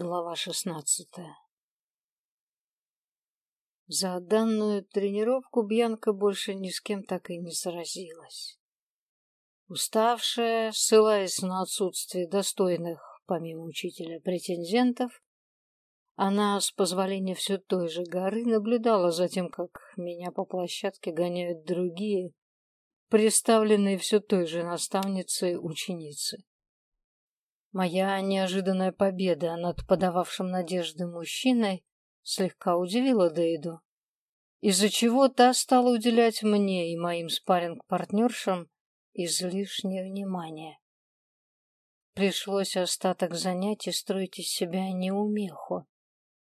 Глава шестнадцатая За данную тренировку Бьянка больше ни с кем так и не сразилась. Уставшая, ссылаясь на отсутствие достойных, помимо учителя, претендентов, она, с позволения все той же горы, наблюдала за тем, как меня по площадке гоняют другие, представленные все той же наставницей ученицы. Моя неожиданная победа над подававшим надежды мужчиной слегка удивила Дейду, из-за чего та стала уделять мне и моим спарринг-партнершам излишнее внимание. Пришлось остаток занятий строить из себя неумеху,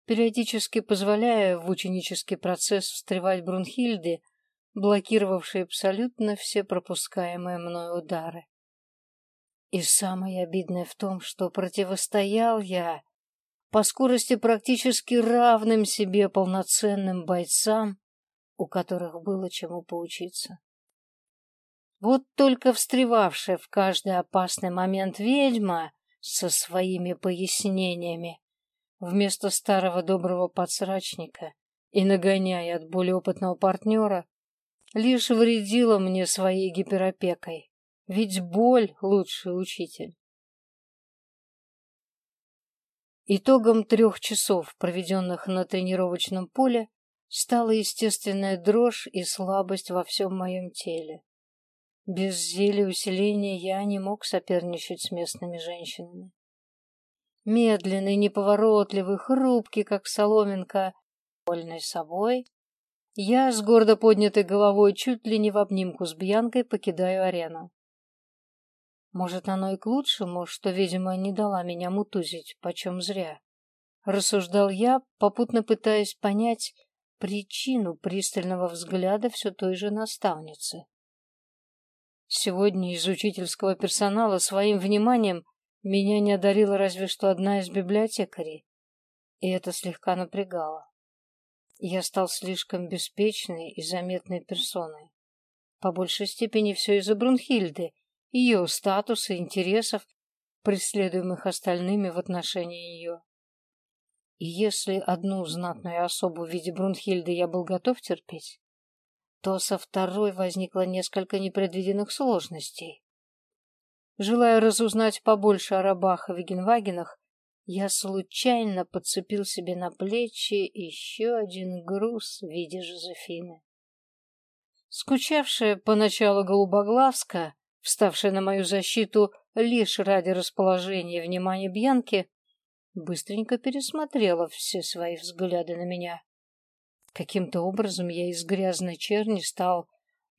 периодически позволяя в ученический процесс встревать Брунхильде, блокировавшей абсолютно все пропускаемые мной удары. И самое обидное в том, что противостоял я по скорости практически равным себе полноценным бойцам, у которых было чему поучиться. Вот только встревавшая в каждый опасный момент ведьма со своими пояснениями вместо старого доброго подсрачника и нагоняя от более опытного партнера, лишь вредила мне своей гиперопекой. Ведь боль — лучший учитель. Итогом трех часов, проведенных на тренировочном поле, стала естественная дрожь и слабость во всем моем теле. Без зелья усиления я не мог соперничать с местными женщинами. Медленный, неповоротливый, хрупкий, как соломинка, вольной собой, я с гордо поднятой головой чуть ли не в обнимку с Бьянкой покидаю арену. Может, оно и к лучшему, что, видимо, не дала меня мутузить, почем зря. Рассуждал я, попутно пытаясь понять причину пристального взгляда все той же наставницы. Сегодня из учительского персонала своим вниманием меня не одарила разве что одна из библиотекарей, и это слегка напрягало. Я стал слишком беспечной и заметной персоной. По большей степени все из-за Брунхильды — ее статуса интересов, преследуемых остальными в отношении ее. И если одну знатную особу в виде Брунхильды я был готов терпеть, то со второй возникло несколько непредвиденных сложностей. Желая разузнать побольше о рабах и Вегенвагенах, я случайно подцепил себе на плечи еще один груз в виде Жозефины. Скучавшая поначалу голубоглазка вставшая на мою защиту лишь ради расположения внимания Бьянки, быстренько пересмотрела все свои взгляды на меня. Каким-то образом я из грязной черни стал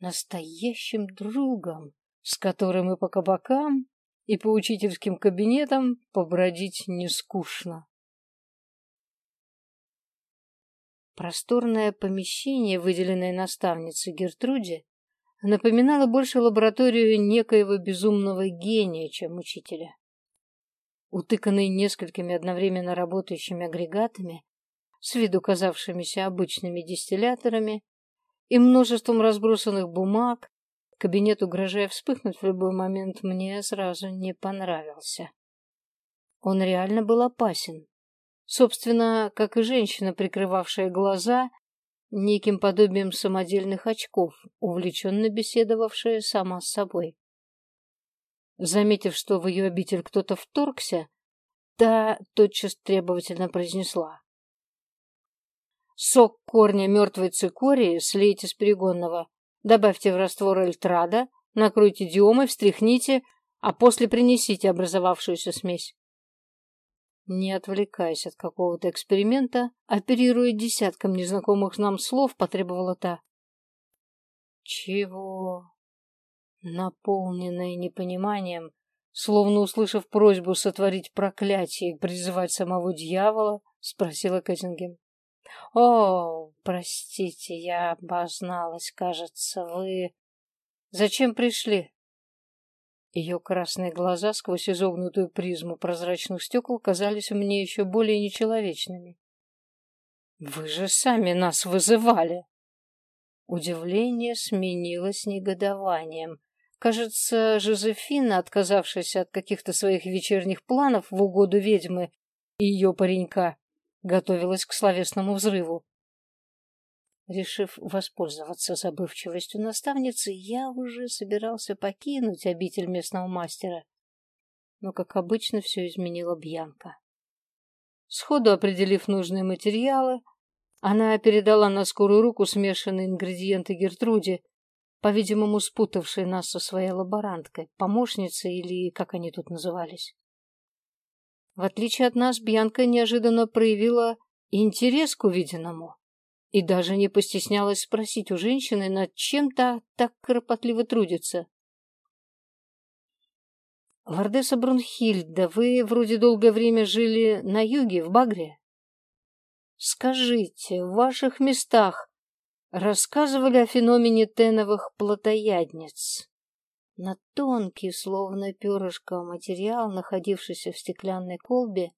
настоящим другом, с которым и по кабакам, и по учительским кабинетам побродить не скучно. Просторное помещение, выделенное наставницей Гертруде, напоминала больше лабораторию некоего безумного гения, чем учителя. Утыканный несколькими одновременно работающими агрегатами, с виду казавшимися обычными дистилляторами, и множеством разбросанных бумаг, кабинет, угрожая вспыхнуть в любой момент, мне сразу не понравился. Он реально был опасен. Собственно, как и женщина, прикрывавшая глаза неким подобием самодельных очков, увлеченно беседовавшая сама с собой. Заметив, что в ее обитель кто-то вторгся, та тотчас требовательно произнесла. «Сок корня мертвой цикории слейте с перегонного, добавьте в раствор эльтрада, накройте диомой, встряхните, а после принесите образовавшуюся смесь. Не отвлекаясь от какого-то эксперимента, оперируя десятком незнакомых нам слов, потребовала та. Чего? Наполненная непониманием, словно услышав просьбу сотворить проклятие и призывать самого дьявола, спросила Кэттингем. «О, простите, я обозналась, кажется, вы... Зачем пришли?» Ее красные глаза сквозь изогнутую призму прозрачных стекол казались мне еще более нечеловечными. «Вы же сами нас вызывали!» Удивление сменилось негодованием. Кажется, Жозефина, отказавшаяся от каких-то своих вечерних планов в угоду ведьмы, и ее паренька готовилась к словесному взрыву. Решив воспользоваться забывчивостью наставницы, я уже собирался покинуть обитель местного мастера. Но, как обычно, все изменила Бьянка. Сходу определив нужные материалы, она передала на скорую руку смешанные ингредиенты Гертруде, по-видимому, спутавшей нас со своей лаборанткой, помощницей или как они тут назывались. В отличие от нас, Бьянка неожиданно проявила интерес к увиденному и даже не постеснялась спросить у женщины, над чем-то так кропотливо трудится. «Лордесса Брунхильда, вы вроде долгое время жили на юге, в Багре. Скажите, в ваших местах рассказывали о феномене теновых плотоядниц?» На тонкий, словно перышко, материал, находившийся в стеклянной колбе,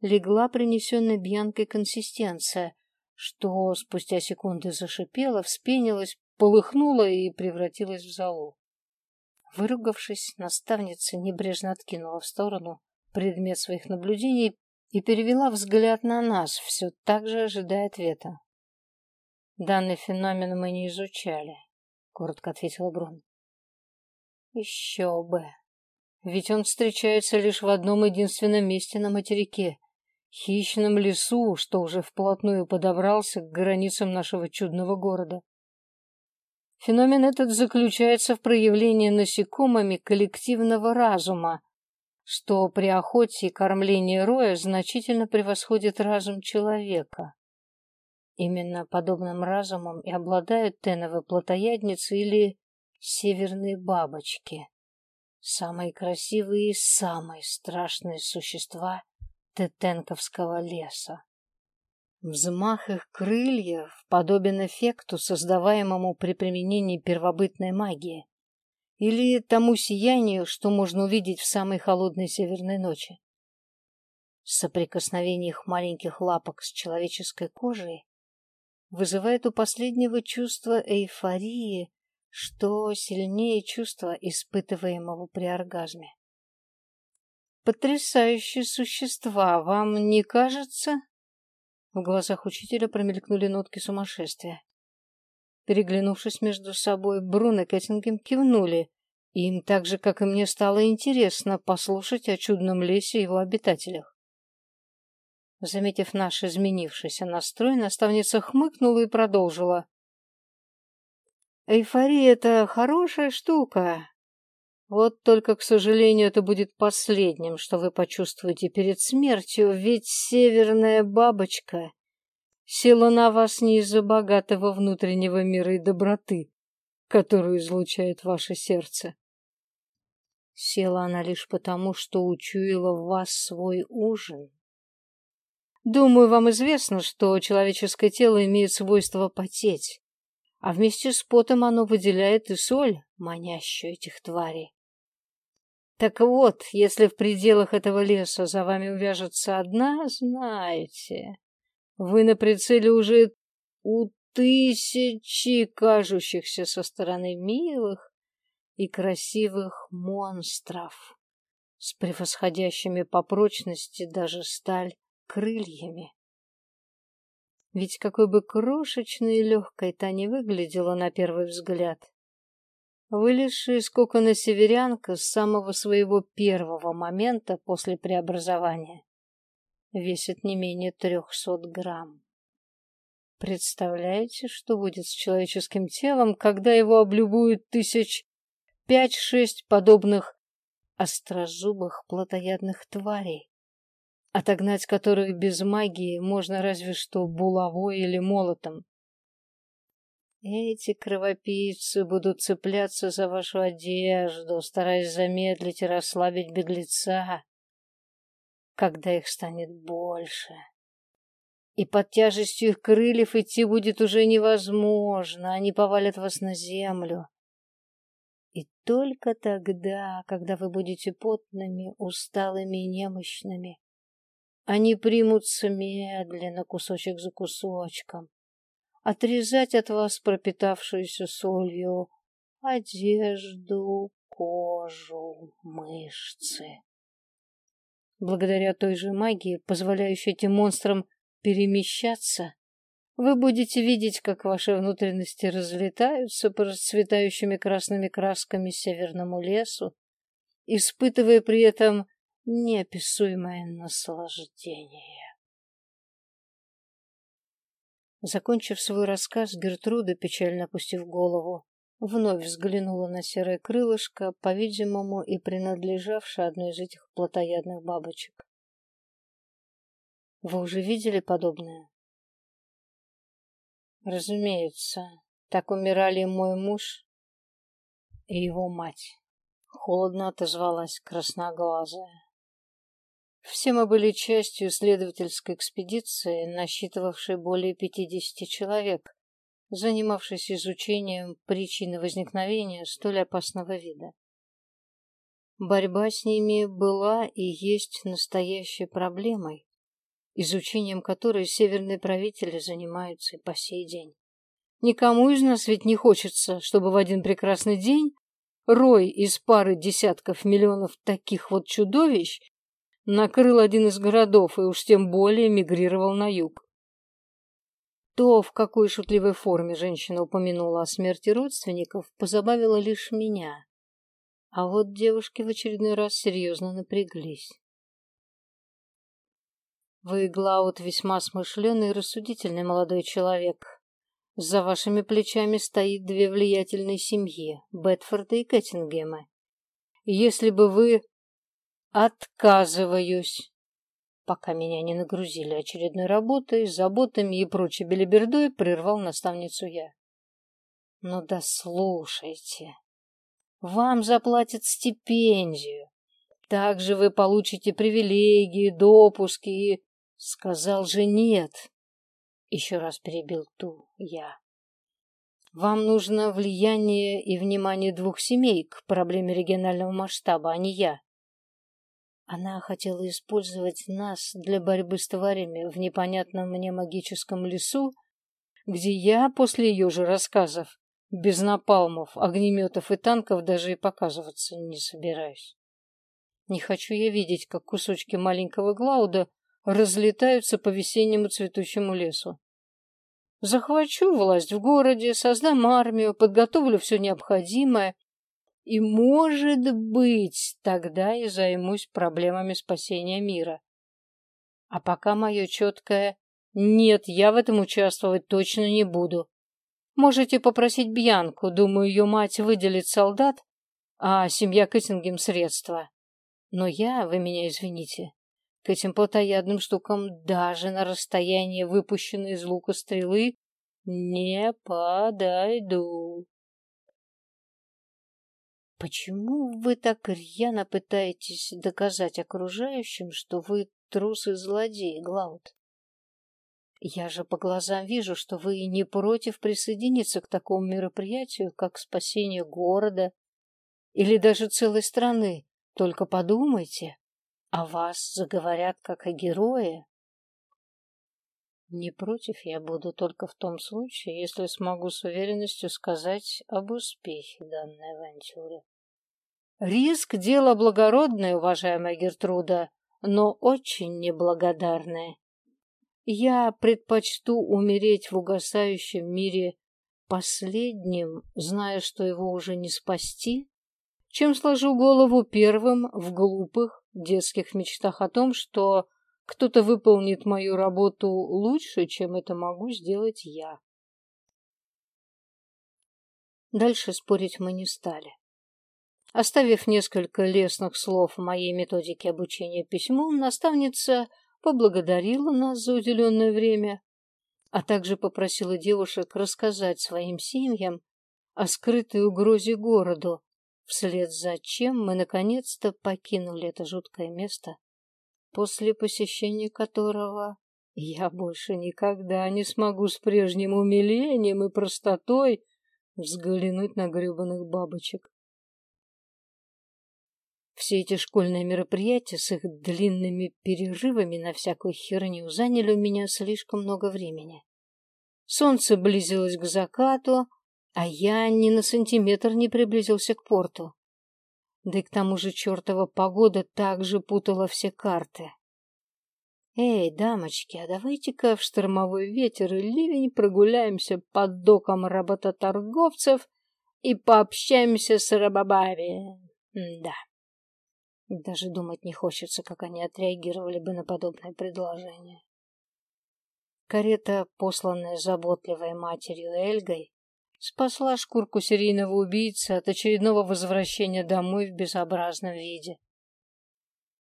легла принесенная Бьянкой консистенция, что спустя секунды зашипела, вспенилась, полыхнула и превратилась в золу. Выругавшись, наставница небрежно откинула в сторону предмет своих наблюдений и перевела взгляд на нас, все так же ожидая ответа. «Данный феномен мы не изучали», — коротко ответила Брун. «Еще бы. Ведь он встречается лишь в одном единственном месте на материке хищном лесу, что уже вплотную подобрался к границам нашего чудного города. Феномен этот заключается в проявлении насекомыми коллективного разума, что при охоте и кормлении роя значительно превосходит разум человека. Именно подобным разумом и обладают теновые плотоядницы или северные бабочки, самые красивые и самые страшные существа Тетенковского леса. Взмах их крыльев подобен эффекту, создаваемому при применении первобытной магии, или тому сиянию, что можно увидеть в самой холодной северной ночи. Соприкосновение их маленьких лапок с человеческой кожей вызывает у последнего чувство эйфории, что сильнее чувства, испытываемого при оргазме. Потрясающие существа, вам не кажется? В глазах учителя промелькнули нотки сумасшествия. Переглянувшись между собой, Брун и Кэттингем кивнули. Им так же, как и мне, стало интересно послушать о чудном лесе и его обитателях. Заметив наш изменившийся настрой, наставница хмыкнула и продолжила. «Эйфория — это хорошая штука, вот только, к сожалению, это будет последним, что вы почувствуете перед смертью, ведь северная бабочка села на вас не из-за богатого внутреннего мира и доброты, которую излучает ваше сердце. Села она лишь потому, что учуяла в вас свой ужин. Думаю, вам известно, что человеческое тело имеет свойство потеть, а вместе с потом оно выделяет и соль, манящую этих тварей. Так вот, если в пределах этого леса за вами увяжется одна, знаете, вы на прицеле уже у тысячи кажущихся со стороны милых и красивых монстров с превосходящими по прочности даже сталь крыльями. Ведь какой бы крошечной и легкой та не выглядела на первый взгляд, вылезшая из кокона северянка с самого своего первого момента после преобразования весит не менее трехсот грамм. Представляете, что будет с человеческим телом, когда его облюбуют тысяч пять-шесть подобных острозубых плотоядных тварей, отогнать которых без магии можно разве что булавой или молотом? Эти кровопийцы будут цепляться за вашу одежду, стараясь замедлить и расслабить беглеца, когда их станет больше. И под тяжестью их крыльев идти будет уже невозможно, они повалят вас на землю. И только тогда, когда вы будете потными, усталыми и немощными, они примутся медленно, кусочек за кусочком, отрезать от вас пропитавшуюся солью одежду, кожу, мышцы. благодаря той же магии, позволяющей этим монстрам перемещаться, вы будете видеть, как ваши внутренности разлетаются по расцветающими красными красками северному лесу, испытывая при этом неописуемое наслаждение. Закончив свой рассказ, Гертруда, печально опустив голову, вновь взглянула на серое крылышко, по-видимому, и принадлежавшее одной из этих плотоядных бабочек. Вы уже видели подобное? Разумеется, так умирали мой муж и его мать. Холодно отозвалась красноглазая. Все мы были частью исследовательской экспедиции, насчитывавшей более 50 человек, занимавшейся изучением причины возникновения столь опасного вида. Борьба с ними была и есть настоящей проблемой, изучением которой северные правители занимаются и по сей день. Никому из нас ведь не хочется, чтобы в один прекрасный день рой из пары десятков миллионов таких вот чудовищ накрыл один из городов и уж тем более мигрировал на юг. То, в какой шутливой форме женщина упомянула о смерти родственников, позабавило лишь меня. А вот девушки в очередной раз серьезно напряглись. Вы, Глаут, весьма смышленый и рассудительный молодой человек. За вашими плечами стоит две влиятельные семьи, Бетфорда и Кэттингема. Если бы вы Отказываюсь. Пока меня не нагрузили очередной работой, заботами и прочей белибердой, прервал наставницу я. Ну да слушайте. Вам заплатят стипендию. Также вы получите привилегии, допуски и... Сказал же нет. Еще раз перебил ту я. Вам нужно влияние и внимание двух семей к проблеме регионального масштаба, а не я. Она хотела использовать нас для борьбы с тварями в непонятном мне магическом лесу, где я после ее же рассказов без напалмов, огнеметов и танков даже и показываться не собираюсь. Не хочу я видеть, как кусочки маленького Глауда разлетаются по весеннему цветущему лесу. Захвачу власть в городе, создам армию, подготовлю все необходимое и, может быть, тогда и займусь проблемами спасения мира. А пока мое четкое «нет, я в этом участвовать точно не буду». Можете попросить Бьянку, думаю, ее мать выделит солдат, а семья Кэттингем средства. Но я, вы меня извините, к этим плотоядным штукам даже на расстоянии выпущенной из лука стрелы не подойду. Почему вы так рьяно пытаетесь доказать окружающим, что вы трус и злодей, Глауд? Я же по глазам вижу, что вы не против присоединиться к такому мероприятию, как спасение города или даже целой страны. Только подумайте, о вас заговорят как о герое. Не против я буду только в том случае, если смогу с уверенностью сказать об успехе данной авантюры. Риск – дело благородное, уважаемая Гертруда, но очень неблагодарное. Я предпочту умереть в угасающем мире последним, зная, что его уже не спасти, чем сложу голову первым в глупых детских мечтах о том, что кто-то выполнит мою работу лучше, чем это могу сделать я. Дальше спорить мы не стали. Оставив несколько лестных слов в моей методике обучения письму, наставница поблагодарила нас за уделенное время, а также попросила девушек рассказать своим семьям о скрытой угрозе городу, вслед за чем мы наконец-то покинули это жуткое место, после посещения которого я больше никогда не смогу с прежним умилением и простотой взглянуть на гребаных бабочек. Все эти школьные мероприятия с их длинными перерывами на всякую херню заняли у меня слишком много времени. Солнце близилось к закату, а я ни на сантиметр не приблизился к порту. Да и к тому же чертова погода также путала все карты. «Эй, дамочки, а давайте-ка в штормовой ветер и ливень прогуляемся под доком работоторговцев и пообщаемся с рабабами. Да. Даже думать не хочется, как они отреагировали бы на подобное предложение. Карета, посланная заботливой матерью Эльгой, спасла шкурку серийного убийцы от очередного возвращения домой в безобразном виде.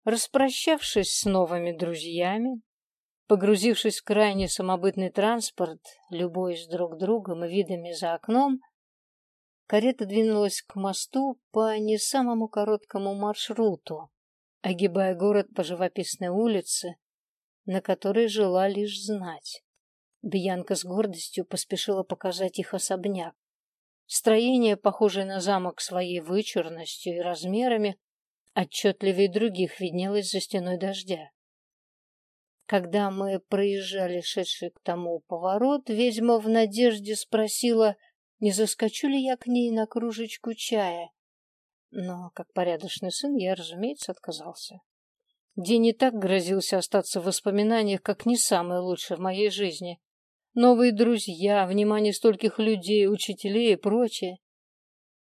Распрощавшись с новыми друзьями, погрузившись в крайне самобытный транспорт, любуясь друг другом и видами за окном, карета двинулась к мосту по не самому короткому маршруту, огибая город по живописной улице, на которой жила лишь знать. Бьянка с гордостью поспешила показать их особняк. Строение, похожее на замок своей вычурностью и размерами, отчетливее других виднелось за стеной дождя. Когда мы проезжали шедший к тому поворот, ведьма в надежде спросила, не заскочу ли я к ней на кружечку чая. Но, как порядочный сын, я, разумеется, отказался. День и так грозился остаться в воспоминаниях, как не самый лучший в моей жизни. Новые друзья, внимание стольких людей, учителей и прочее.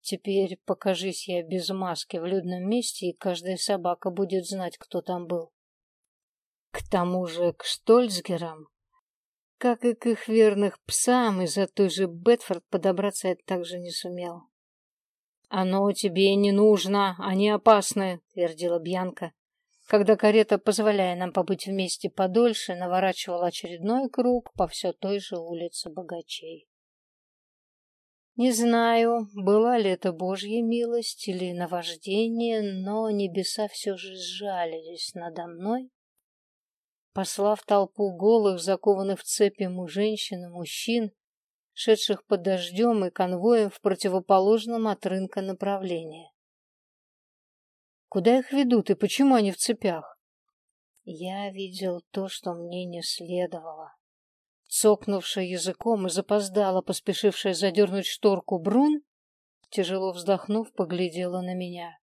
Теперь покажись я без маски в людном месте, и каждая собака будет знать, кто там был. К тому же к Штольцгерам, как и к их верных псам, из-за той же Бетфорд подобраться я также не сумел. «Оно тебе не нужно, они опасны», — твердила Бьянка, когда карета, позволяя нам побыть вместе подольше, наворачивала очередной круг по все той же улице богачей. Не знаю, была ли это Божья милость или наваждение, но небеса все же сжалились надо мной, послав толпу голых, закованных в цепи му женщин и мужчин, шедших под дождем и конвоем в противоположном от рынка направлении. Куда их ведут и почему они в цепях? Я видел то, что мне не следовало. Цокнувшая языком и запоздала, поспешившая задернуть шторку Брун, тяжело вздохнув, поглядела на меня.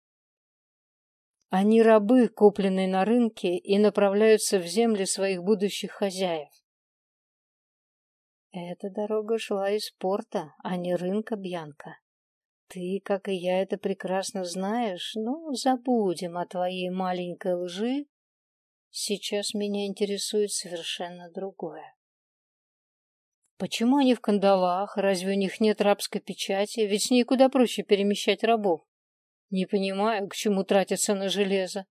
Они рабы, купленные на рынке, и направляются в земли своих будущих хозяев. Эта дорога шла из порта, а не рынка Бьянка. Ты, как и я, это прекрасно знаешь, но забудем о твоей маленькой лжи. Сейчас меня интересует совершенно другое. Почему они в кандалах? Разве у них нет рабской печати? Ведь с ней куда проще перемещать рабов. Не понимаю, к чему тратиться на железо.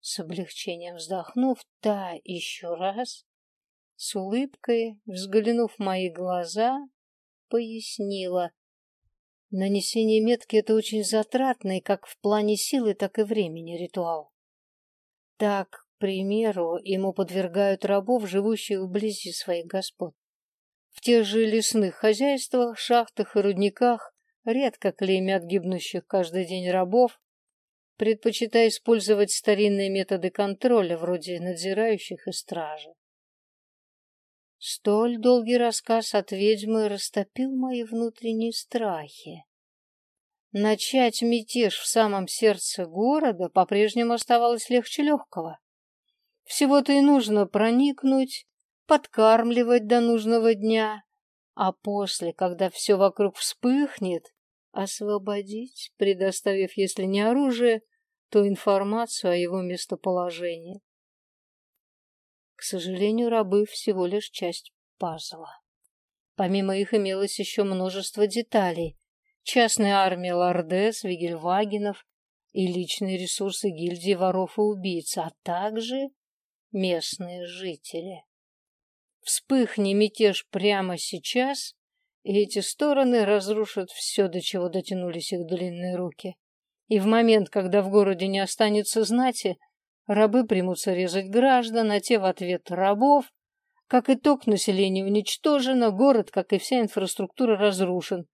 С облегчением вздохнув, та еще раз, с улыбкой, взглянув в мои глаза, пояснила. Нанесение метки — это очень затратный как в плане силы, так и времени ритуал. Так, примеру, ему подвергают рабов, живущих вблизи своих господ. В тех же лесных хозяйствах, шахтах и рудниках редко клеймят гибнущих каждый день рабов, предпочитая использовать старинные методы контроля, вроде надзирающих и стражи. Столь долгий рассказ от ведьмы растопил мои внутренние страхи. Начать мятеж в самом сердце города по-прежнему оставалось легче легкого. Всего-то и нужно проникнуть, подкармливать до нужного дня, а после, когда все вокруг вспыхнет, освободить, предоставив, если не оружие, то информацию о его местоположении. К сожалению, рабы всего лишь часть пазла. Помимо их имелось еще множество деталей. Частная армия Лордес, Вигельвагенов и личные ресурсы гильдии воров и убийц, а также местные жители. Вспыхни мятеж прямо сейчас, и эти стороны разрушат все, до чего дотянулись их длинные руки. И в момент, когда в городе не останется знати, рабы примутся резать граждан, а те в ответ рабов. Как итог, население уничтожено, город, как и вся инфраструктура, разрушен.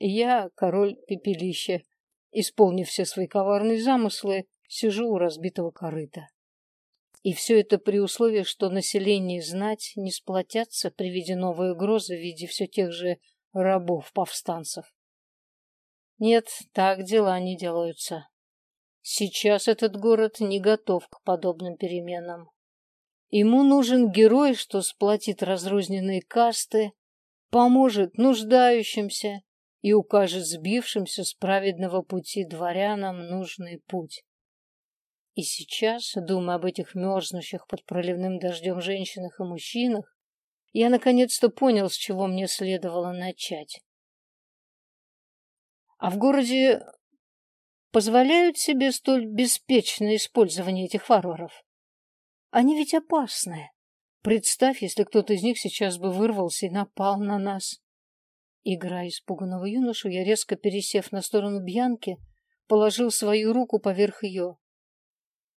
И я, король пепелища, исполнив все свои коварные замыслы, сижу у разбитого корыта. И все это при условии, что население знать не сплотятся при виде новой угрозы в виде все тех же рабов-повстанцев. Нет, так дела не делаются. Сейчас этот город не готов к подобным переменам. Ему нужен герой, что сплотит разрозненные касты, поможет нуждающимся и укажет сбившимся с праведного пути дворянам нужный путь. И сейчас, думая об этих мерзнущих под проливным дождем женщинах и мужчинах, я наконец-то понял, с чего мне следовало начать. А в городе позволяют себе столь беспечное использование этих варваров? Они ведь опасны. Представь, если кто-то из них сейчас бы вырвался и напал на нас. Играя испуганного юношу, я, резко пересев на сторону Бьянки, положил свою руку поверх ее.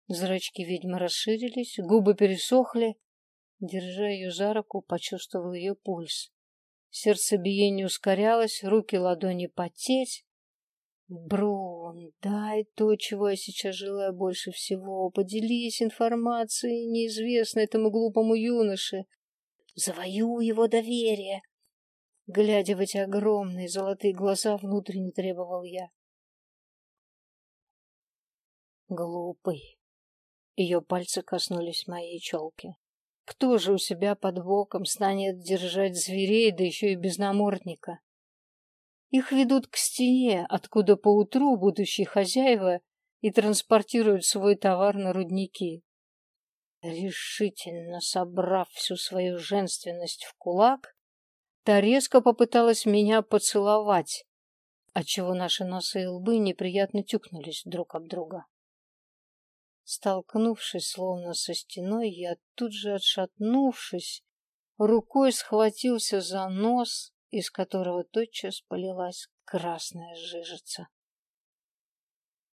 Зрачки ведьмы расширились, губы пересохли. Держа ее за руку, почувствовал ее пульс. Сердцебиение ускорялось, руки ладони потеть. Брон, дай то, чего я сейчас желаю больше всего. Поделись информацией, неизвестной этому глупому юноше. Завоюй его доверие. Глядя в эти огромные золотые глаза, внутренне требовал я. Глупый. Ее пальцы коснулись моей челки. Кто же у себя под боком станет держать зверей, да еще и без намордника? Их ведут к стене, откуда поутру будущие хозяева и транспортируют свой товар на рудники. Решительно собрав всю свою женственность в кулак, та резко попыталась меня поцеловать, отчего наши носы и лбы неприятно тюкнулись друг об друга. Столкнувшись словно со стеной, я тут же отшатнувшись, рукой схватился за нос из которого тотчас полилась красная жижица.